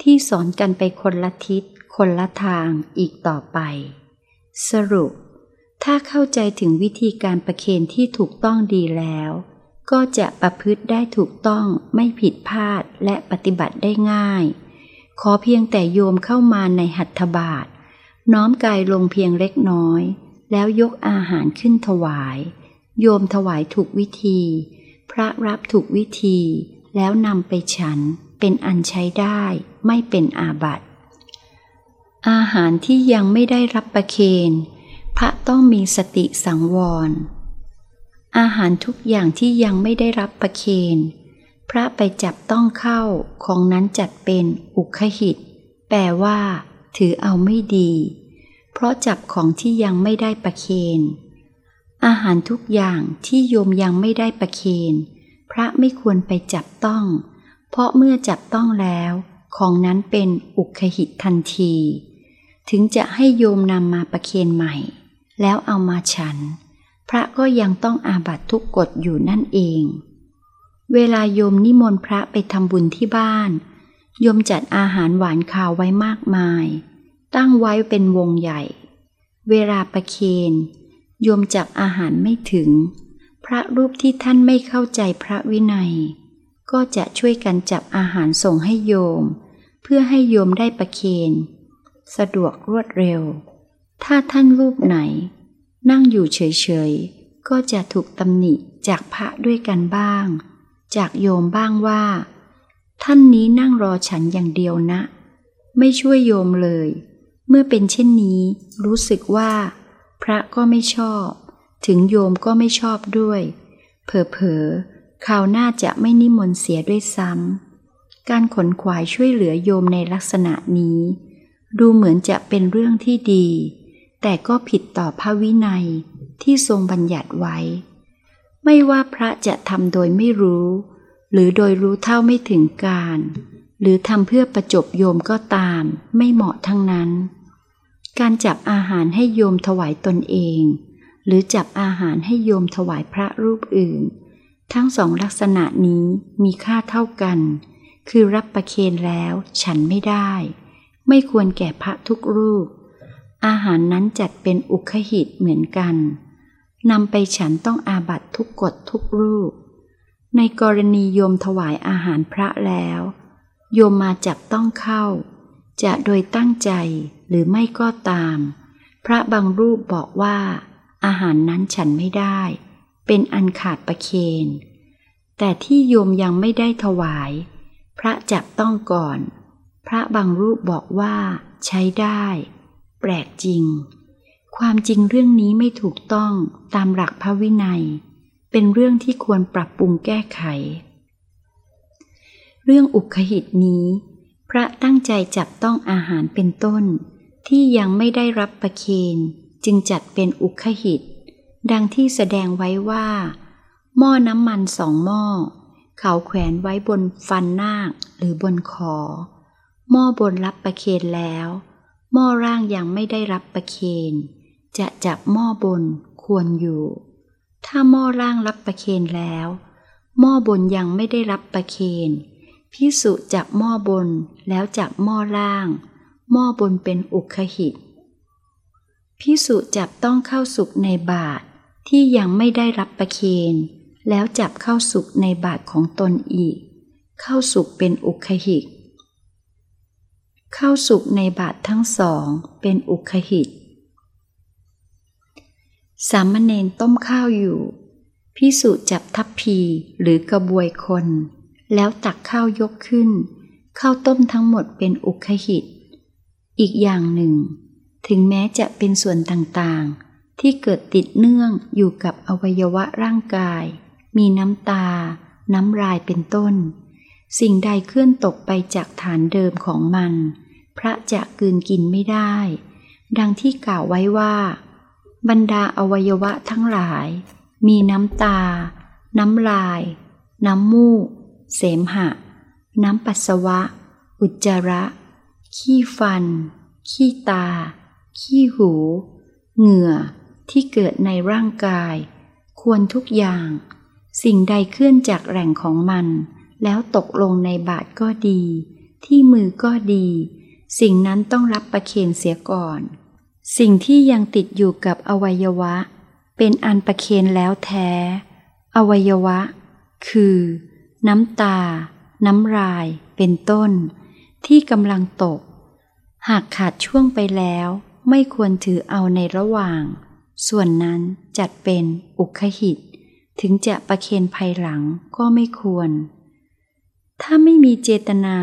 ที่สอนกันไปคนละทิศ คนละทางอีกต่อไป สรุป ถ้าเข้าใจถึงวิธีการประเคนที่ถูกต้องดีแล้ว ก็จะประพฤติได้ถูกต้องไม่ผิดพลาดและปฏิบัติได้ง่าย ขอเพียงแต่โยมเข้ามาในหัตถบาท น้อมกายลงเพียงเล็กน้อย แล้วยกอาหารขึ้นถวาย โยมถวายถูกวิธี พระรับถูกวิธี แล้วนำไปฉันเป็นอันใช้ได้ไม่เป็นอาบัติอาหารที่ยังไม่ได้รับประเคน พระต้องมีสติสังวร อาหารทุกอย่างที่ยังไม่ได้รับประเคนพระไปจับต้องเข้าของนั้นจัดเป็นอุคหิต แปลว่า ถือเอาไม่ดี เพราะจับของที่ยังไม่ได้ประเคนอาหารทุกอย่างที่โยมยังไม่ได้ประเคนพระไม่ควรไปจับต้อง เพราะเมื่อจับต้องแล้ว ของนั้นเป็นอุคหิตทันที ถึงจะให้โยมนำมาประเคนใหม่ แล้วเอามาฉัน ระก็ยังต้องอาบัตทุกกฎอยู่นั่นเอง เวลาโยมนิมนต์พระไปทำบุญที่บ้าน โยมจัดอาหารหวานข้าวไว้มากมาย ตั้งไว้เป็นวงใหญ่ เวลาประเคนโยมจับอาหารไม่ถึง พระรูปที่ท่านไม่เข้าใจพระวินัย ก็จะช่วยกันจับอาหารส่งให้โยม เพื่อให้โยมได้ประเคน สะดวกรวดเร็ว ถ้าท่านรูปไหน นั่งอยู่เฉยๆ ก็จะถูกตำหนิจากพระด้วยกันบ้าง จากโยมบ้างว่า ท่านนี้นั่งรอฉันอย่างเดียวนะ ไม่ช่วยโยมเลย เมื่อเป็นเช่นนี้ รู้สึกว่า พระก็ไม่ชอบ ถึงโยมก็ไม่ชอบด้วย เผลอๆข่าวหน้าจะไม่นิมนต์เสียด้วยซ้ำการขนขวายช่วยเหลือโยมในลักษณะนี้ ดูเหมือนจะเป็นเรื่องที่ดี แต่ก็ผิดต่อพระวินัยที่ทรงบัญญัติไว้ ไม่ว่าพระจะทำโดยไม่รู้ หรือโดยรู้เท่าไม่ถึงการ หรือทำเพื่อประจบโยมก็ตาม ไม่เหมาะทั้งนั้น การจับอาหารให้โยมถวายตนเอง หรือจับอาหารให้โยมถวายพระรูปอื่น ทั้งสองลักษณะนี้มีค่าเท่ากัน คือรับประเคนแล้วฉันไม่ได้ ไม่ควรแก่พระทุกรูป อาหารนั้นจัดเป็นอุคหิตเหมือนกันนำไปฉันต้องอาบัตทุกกฎทุกรูป ในกรณีโยมถวายอาหารพระแล้ว โยมมาจับต้องเข้า จะโดยตั้งใจหรือไม่ก็ตาม พระบางรูปบอกว่า อาหารนั้นฉันไม่ได้ เป็นอันขาดประเคน แต่ที่โยมยังไม่ได้ถวาย พระจับต้องก่อน พระบางรูปบอกว่าใช้ได้ แปลกจริง ความจริงเรื่องนี้ไม่ถูกต้องตามหลักพระวินัย เป็นเรื่องที่ควรปรับปรุงแก้ไข เรื่องอุคหิตนี้ พระตั้งใจจับต้องอาหารเป็นต้น ที่ยังไม่ได้รับประเคนจึงจัดเป็นอุคหิต ดังที่แสดงไว้ว่า หม้อน้ำมันสองหม้อ เขาแขวนไว้บนฟันนาคหรือบนคอ หม้อบนรับประเคนแล้ว หม้อร่างยังไม่ได้รับประเคนจะจับหม้อบนควรอยู่ ถ้าหม้อร่างรับประเคนแล้ว หม้อบนยังไม่ได้รับประเคนพิสุจับหม้อบนแล้วจับหม้อล่าง หม้อบนเป็นอุคหิตพิสุจับต้องเข้าสุกในบาทที่ยังไม่ได้รับประเคนแล้วจับเข้าสุกในบาทของตนอีก เข้าสุกเป็นอุคหิต เข้าสุกในบาททั้งสองเป็นอุคหิต สามเณรต้มข้าวอยู่ พิสุจับทัพพีหรือกระบวยคน แล้วตักข้าวยกขึ้น ข้าวต้มทั้งหมดเป็นอุคหิต อีกอย่างหนึ่ง ถึงแม้จะเป็นส่วนต่างๆ ที่เกิดติดเนื่องอยู่กับอวัยวะร่างกาย มีน้ำตา น้ำลายเป็นต้น สิ่งใดเคลื่อนตกไปจากฐานเดิมของมัน พระจะกืนกินไม่ได้ ดังที่กล่าวไว้ว่า บรรดาอวัยวะทั้งหลาย มีน้ำตา น้ำลาย น้ำมูก เสมหะ น้ำปัสสาวะ อุจจาระ ขี้ฟัน ขี้ตา ขี้หู เหงื่อที่เกิดในร่างกาย ควรทุกอย่าง สิ่งใดเคลื่อนจากแหล่งของมัน แล้วตกลงในบาทก็ดี ที่มือก็ดี สิ่งนั้นต้องรับประเคนเสียก่อน สิ่งที่ยังติดอยู่กับอวัยวะ เป็นอันประเคนแล้วแท้ อวัยวะ คือ น้ำตา น้ำลาย เป็นต้น ที่กำลังตก หากขาดช่วงไปแล้ว ไม่ควรถือเอาในระหว่าง ส่วนนั้นจัดเป็นอุคหิต ถึงจะประเคนภายหลังก็ไม่ควร ถ้าไม่มีเจตนา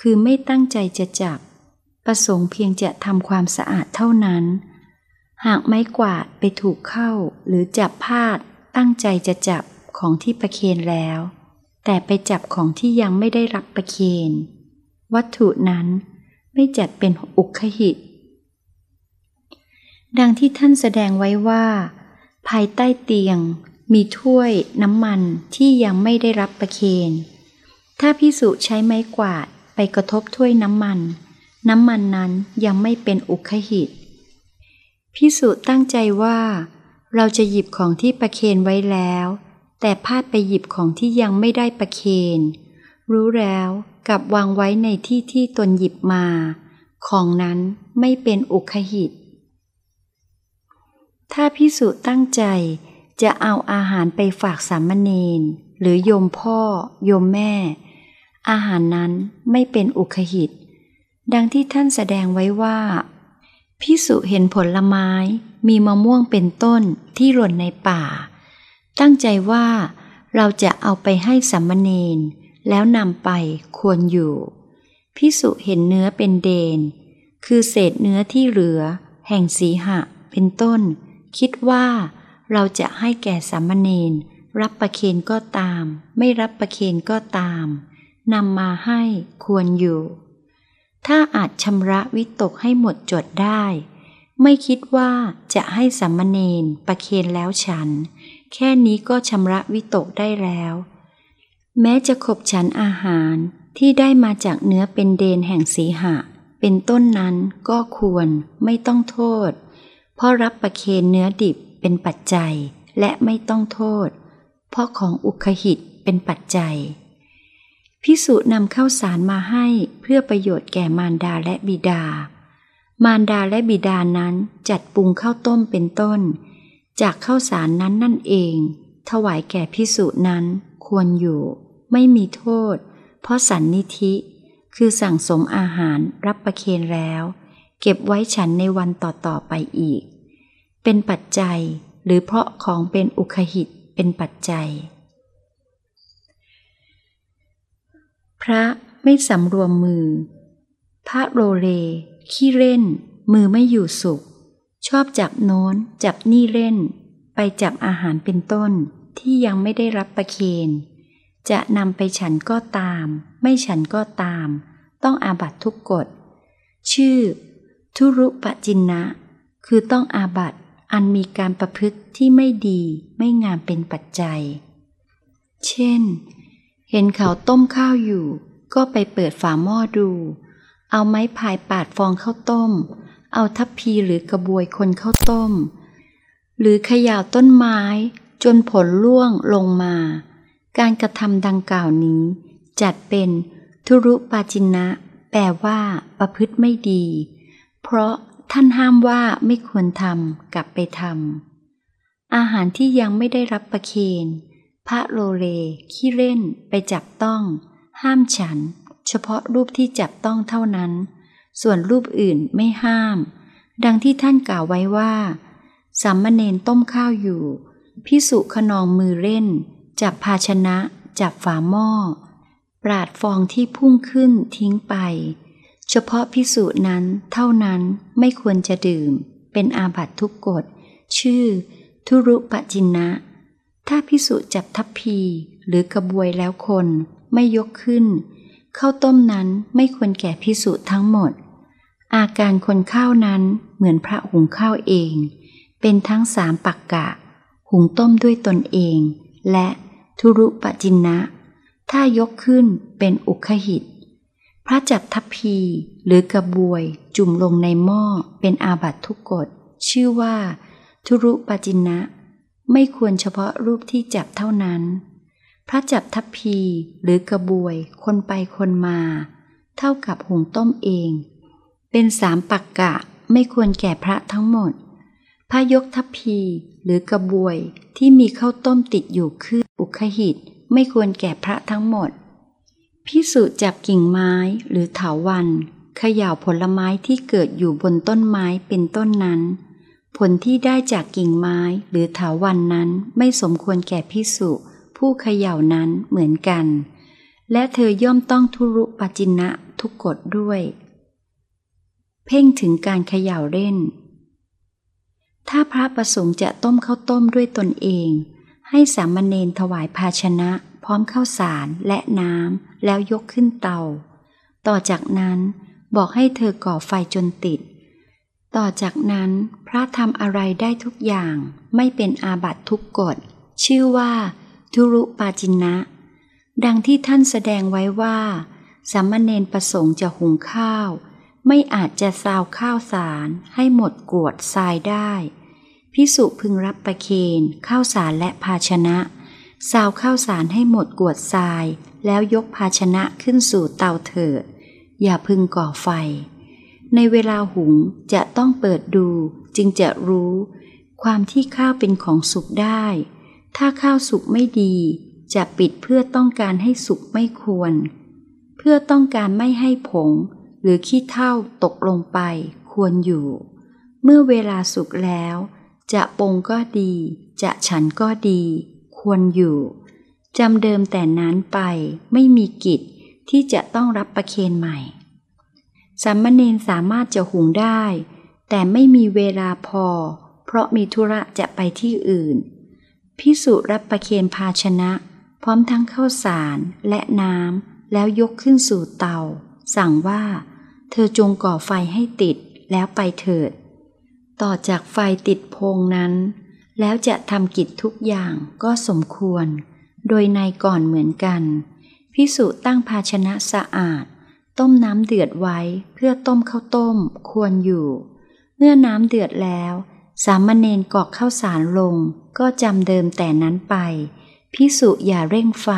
คือไม่ตั้งใจจะจับ ประสงค์เพียงจะทำความสะอาดเท่านั้น หากไม้กวาดไปถูกเข้าหรือจับพาดตั้งใจจะจับของที่ประเคนแล้ว แต่ไปจับของที่ยังไม่ได้รับประเคน วัตถุนั้นไม่จัดเป็นอุคหิต ดังที่ท่านแสดงไว้ว่า ภายใต้เตียงมีถ้วยน้ำมันที่ยังไม่ได้รับประเคน ถ้าพิสุใช้ไม้กวาดไปกระทบถ้วยน้ำมัน น้ำมันนั้นยังไม่เป็นอุคหิต พิสุตั้งใจว่า เราจะหยิบของที่ประเคนไว้แล้ว แต่พลาดไปหยิบของที่ยังไม่ได้ประเคน รู้แล้วกับวางไว้ในที่ที่ตนหยิบมา ของนั้นไม่เป็นอุคหิต ถ้าพิสุตั้งใจจะเอาอาหารไปฝากสามเณรหรือโยมพ่อ โยมแม่ อาหารนั้นไม่เป็นอุคหิต ดังที่ท่านแสดงไว้ว่าพิสุเห็นผลไม้มีมะม่วงเป็นต้นที่หล่นในป่า ตั้งใจว่าเราจะเอาไปให้สัมมเนนแล้วนำไปควรอยู่พิสุเห็นเนื้อเป็นเดน คือเศษเนื้อที่เหลือ แห่งสีหะ เป็นต้น คิดว่าเราจะให้แก่สัมมเนนรับประเคนก็ตาม ไม่รับประเคนก็ตามนำมาให้ควรอยู่ ถ้าอาจชำระวิตกให้หมดจดได้ ไม่คิดว่าจะให้สัมมเนนประเคนแล้วฉัน แค่นี้ก็ชำระวิตกได้แล้ว แม้จะขบฉันอาหารที่ได้มาจากเนื้อเป็นเดนแห่งสีหะ เป็นต้นนั้นก็ควรไม่ต้องโทษ เพราะรับประเคนเนื้อดิบเป็นปัจจัยและไม่ต้องโทษ เพราะของอุคหิตเป็นปัจจัย พิสุนำข้าวสารมาให้เพื่อประโยชน์แก่มารดาและบิดา มารดาและบิดานั้นจัดปรุงข้าวต้มเป็นต้น จากข้าวสารนั้นนั่นเอง ถวายแก่พิสุนั้นควรอยู่ ไม่มีโทษ เพราะสันนิธิ คือสั่งสมอาหารรับประเคนแล้ว เก็บไว้ฉันในวันต่อๆไปอีก เป็นปัจจัยหรือเพราะของเป็นอุคหิตเป็นปัจจัย พระไม่สำรวมมือ พระโรเล ขี้เล่น มือไม่อยู่สุข ชอบจับโน้น จับนี่เล่น ไปจับอาหารเป็นต้นที่ยังไม่ได้รับประเคนจะนำไปฉันก็ตาม ไม่ฉันก็ตาม ต้องอาบัตทุกกฎ ชื่อ ทุรุปจินนะ คือต้องอาบัตอันมีการประพฤติที่ไม่ดีไม่งามเป็นปัจจัย เช่น เห็นเขาต้มข้าวอยู่ ก็ไปเปิดฝาหม้อดู เอาไม้พายปาดฟองข้าวต้ม เอาทัพพีหรือกระบวยคนข้าวต้ม หรือขย่าวต้นไม้ จนผลร่วงลงมา การกระทำดังกล่าวนี้ จัดเป็นทุรุปาจินะ แปลว่า ประพฤติไม่ดี เพราะท่านห้ามว่าไม่ควรทำกลับไปทำอาหารที่ยังไม่ได้รับประเคน พระโลเลขี้เล่นไปจับต้อง ห้ามฉัน เฉพาะรูปที่จับต้องเท่านั้น ส่วนรูปอื่นไม่ห้าม ดังที่ท่านกล่าวไว้ว่าสามเณรต้มข้าวอยู่พิสุขนองมือเล่น จับภาชนะจับฝาหม้อ ปราดฟองที่พุ่งขึ้นทิ้งไป เฉพาะพิสุนั้นเท่านั้นไม่ควรจะดื่ม เป็นอาบัตทุกกฎ ชื่อ ทุรุปจินนะ ถ้าพิสุจับทัพพีหรือกระบวยแล้วคนไม่ยกขึ้นข้าวต้มนั้นไม่ควรแก่พิสุทั้งหมด อาการคนข้าวนั้นเหมือนพระหุงข้าวเอง เป็นทั้งสามปักกะ หุงต้มด้วยตนเอง และทุรุปจินนะ ถ้ายกขึ้นเป็นอุคหิต พระจับทัพพีหรือกระบวยจุ่มลงในหม้อเป็นอาบัตทุกกฎชื่อว่า ทุรุปจินนะ ไม่ควรเฉพาะรูปที่จับเท่านั้น พระจับทัพพีหรือกระบวย คนไปคนมา เท่ากับหุงต้มเอง เป็นสามปักกะไม่ควรแก่พระทั้งหมด พระยกทัพพีหรือกระบวยที่มีข้าวต้มติดอยู่คืออุคหิตไม่ควรแก่พระทั้งหมด พิสุจับกิ่งไม้หรือเถาวันเขย่าผลไม้ที่เกิดอยู่บนต้นไม้เป็นต้นนั้น ผลที่ได้จากกิ่งไม้หรือถาวันนั้นไม่สมควรแก่พิสุผู้เขย่านั้นเหมือนกัน และเธอย่อมต้องทุรุปจินะทุกกฎด้วย เพ่งถึงการเขย่าเล่น ถ้าพระประสงค์จะต้มข้าวต้มด้วยตนเอง ให้สามเณรถวายภาชนะพร้อมข้าวสารและน้ำแล้วยกขึ้นเตา ต่อจากนั้นบอกให้เธอก่อไฟจนติด ต่อจากนั้น ระทำอะไรได้ทุกอย่างไม่เป็นอาบัตทุกกฎ ชื่อว่า ทุรุปาจินะ ดังที่ท่านแสดงไว้ว่าสามเณรประสงค์จะหุงข้าว ไม่อาจจะซาวข้าวสารให้หมดกวดทรายได้พิสุพึงรับประเคนข้าวสารและภาชนะซาวข้าวสารให้หมดกวดทราย แล้วยกภาชนะขึ้นสู่เตาเถิด อย่าพึงก่อไฟ ในเวลาหุงจะต้องเปิดดู จึงจะรู้ ความที่ข้าวเป็นของสุกได้ ถ้าข้าวสุกไม่ดี จะปิดเพื่อต้องการให้สุกไม่ควร เพื่อต้องการไม่ให้ผง หรือขี้เท่าตกลงไปควรอยู่ เมื่อเวลาสุกแล้ว จะปงก็ดี จะฉันก็ดี ควรอยู่จำเดิมแต่นั้นไปไม่มีกิจที่จะต้องรับประเคนใหม่สามเณรสามารถจะหุงได้ แต่ไม่มีเวลาพอ เพราะมีธุระจะไปที่อื่น พิสุรับประเคนภาชนะ พร้อมทั้งข้าวสารและน้ำแล้วยกขึ้นสู่เตา สั่งว่า เธอจงก่อไฟให้ติดแล้วไปเถิด ต่อจากไฟติดพงนั้น แล้วจะทำกิจทุกอย่างก็สมควร โดยในก่อนเหมือนกัน พิสุตั้งภาชนะสะอาด ต้มน้ำเดือดไว้เพื่อต้มข้าวต้มควรอยู่ มื่อน้ำเดือดแล้ว สามเณรกอกข้าวสารลง ก็จำเดิมแต่นั้นไป พิสุอย่าเร่งไฟ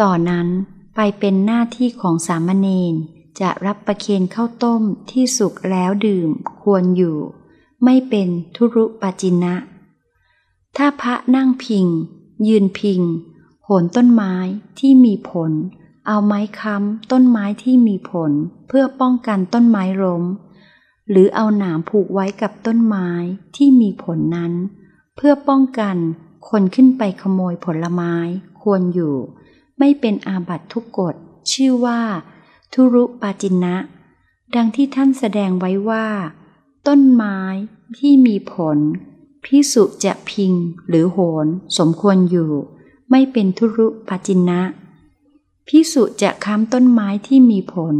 ต่อนนั้นไปเป็นหน้าที่ของสามเณรจะรับประเคนข้าวต้มที่สุกแล้วดื่มควรอยู่ ไม่เป็นทุรุปจินะ ถ้าพระนั่งพิง ยืนพิง โหนต้นไม้ที่มีผล เอาไม้ค้ำต้นไม้ที่มีผล เพื่อป้องกันต้นไม้ล้ม หรือเอาหนามผูกไว้กับต้นไม้ที่มีผลนั้น เพื่อป้องกันคนขึ้นไปขโมยผลไม้ควรอยู่ ไม่เป็นอาบัตทุกกฎ ชื่อว่า ทุรุปาจินะ ดังที่ท่านแสดงไว้ว่า ต้นไม้ที่มีผล พิสุจะพิงหรือโหนสมควรอยู่ ไม่เป็นทุรุปาจินะพิสุจะค้ำต้นไม้ที่มีผล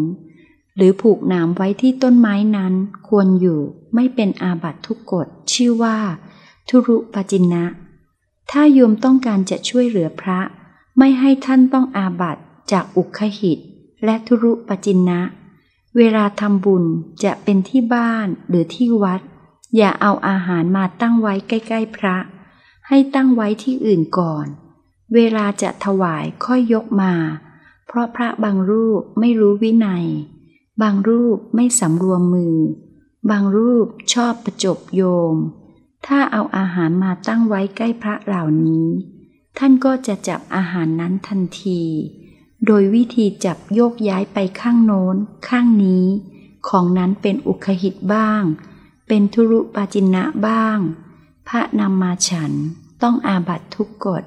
หรือผูกหนามไว้ที่ต้นไม้นั้น ควรอยู่ไม่เป็นอาบัตทุกกฎชื่อว่า ทุรุปจินนะ ถ้าโยมต้องการจะช่วยเหลือพระ ไม่ให้ท่านต้องอาบัตจากอุคหิต และทุรุปจินะเวลาทำบุญจะเป็นที่บ้านหรือที่วัด อย่าเอาอาหารมาตั้งไว้ใกล้ๆพระ ให้ตั้งไว้ที่อื่นก่อน เวลาจะถวายค่อยยกมา เพราะพระบางรูปไม่รู้วินัย บางรูปไม่สำรวมมือ บางรูปชอบประจบโยม ถ้าเอาอาหารมาตั้งไว้ใกล้พระเหล่านี้ ท่านก็จะจับอาหารนั้นทันที โดยวิธีจับโยกย้ายไปข้างโน้น ข้างนี้ ของนั้นเป็นอุคหิตบ้าง เป็นทุรุปาจินะบ้าง พระนำมาฉันต้องอาบัตทุกกฎ